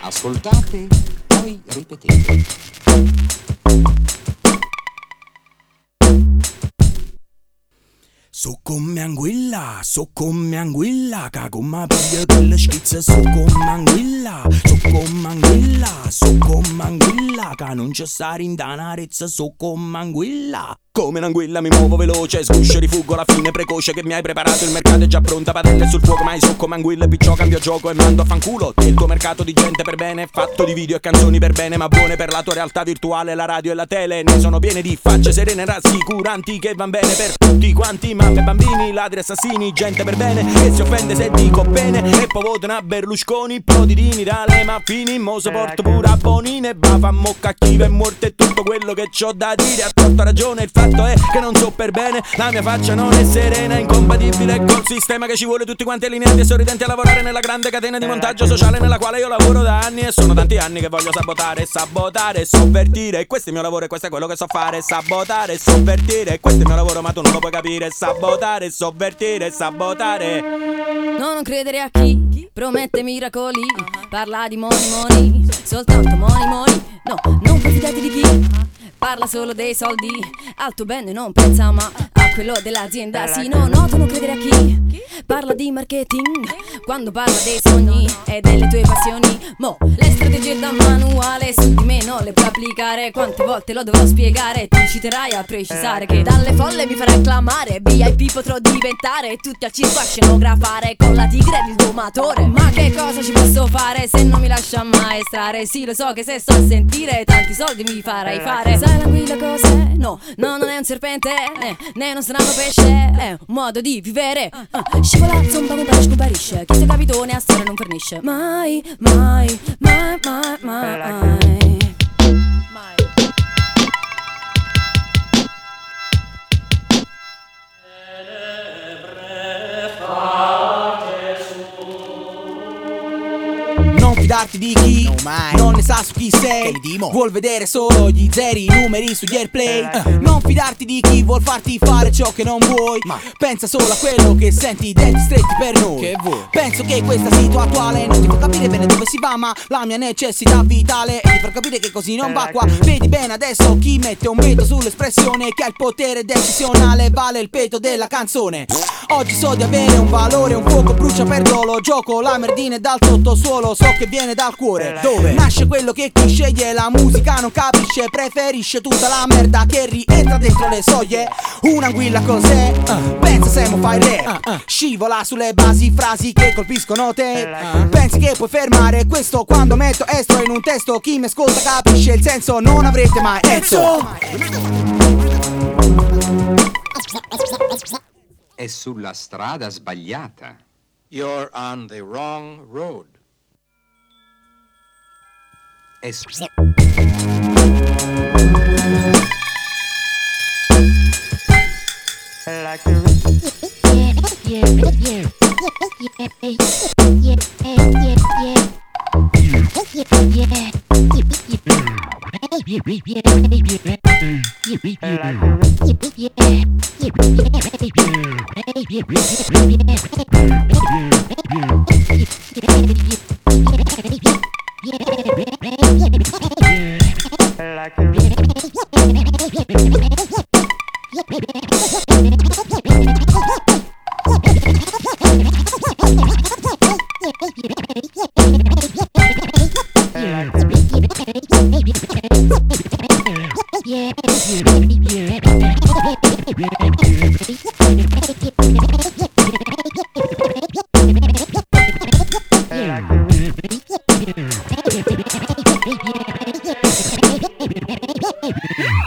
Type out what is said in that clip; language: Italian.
Ascoltate, poi ripetete. So come anguilla, so come anguilla, cago ma piglio quella schizza, so come anguilla, so come anguilla, so come anguilla, che non c'è stare in danarezza, so come anguilla. Come un'anguilla mi muovo veloce, sguscio rifuggo la fine precoce che mi hai preparato. Il mercato è già pronta, padelle sul fuoco, mai so come anguilla Picciò cambio gioco e mando a fanculo. Il tuo mercato di gente per bene fatto di video e canzoni per bene Ma buone per la tua realtà virtuale, la radio e la tele Ne sono piene di facce serene rassicuranti che van bene per tutti quanti Mamme, bambini, ladri, assassini, gente per bene Che si offende se dico bene. E poi votano a Berlusconi, protidini dalle maffini Mo sopporto pure a Bonine, bafa, mocca, chiva e morte E tutto quello che c'ho da dire, a torto ragione il fatto è che non so per bene. La mia faccia non è serena, incompatibile col sistema che ci vuole tutti quanti allineati e sorridenti a lavorare nella grande catena di montaggio sociale nella quale io lavoro da anni. E sono tanti anni che voglio sabotare, sabotare, sovvertire. Questo è il mio lavoro e questo è quello che so fare. Sabotare, sovvertire, questo è il mio lavoro ma tu non lo puoi capire. Sabotare, sovvertire, sabotare. No, non credere a chi promette miracoli. Parla di money money, soltanto money money No, non fidate di chi Parla solo dei soldi, al tuo bene non pensa ma a quello dell'azienda. Sì, no, no, tu non credere a chi Parla di marketing quando parla dei sogni e delle tue passioni. Mo, le strategie da manuale su di me non le puoi applicare. Quante volte lo dovrò spiegare, ti citerai a precisare Che dalle folle mi farai clamare, VIP potrò diventare Tutti al circo a scenografare. Con la tigre ed il domatore. Ma che cosa ci posso fare se non mi lascia maestrare? Sì, lo so che se sto a sentire tanti soldi mi farai fare. Sai l'anguilla cos'è? No, no, non è un serpente, eh, né uno strano pesce. È un modo di vivere. Uh, Scivola, zomba, mi pare scomparisce Chi se capitone a storia non fornisce. Mai, mai, mai, mai, mai fidarti di chi? Non ne sa su chi sei. Vuol vedere solo gli zeri, i numeri sugli airplay Eh, Non fidarti di chi vuol farti fare ciò che non vuoi. Pensa solo a quello che senti, denti stretti per noi. Penso che questa situazione attuale non ti fa capire bene dove si va Ma la mia necessità vitale è di far capire che così non va qua. Vedi bene adesso chi mette un veto sull'espressione Che ha il potere decisionale, vale il peto della canzone. Oggi so di avere un valore, un fuoco brucia per dolo. Gioco la merdina dal sottosuolo, so che viene dal cuore Dove nasce quello che chi sceglie la musica non capisce Preferisce tutta la merda che rientra dentro le soglie. Un'anguilla con sé, pensa se mo fai re. Scivola sulle basi frasi che colpiscono te. Pensi che puoi fermare questo quando metto estro in un testo. Chi mi ascolta capisce il senso, non avrete mai ezzo. È sulla strada sbagliata. You're on the wrong road. È よっ!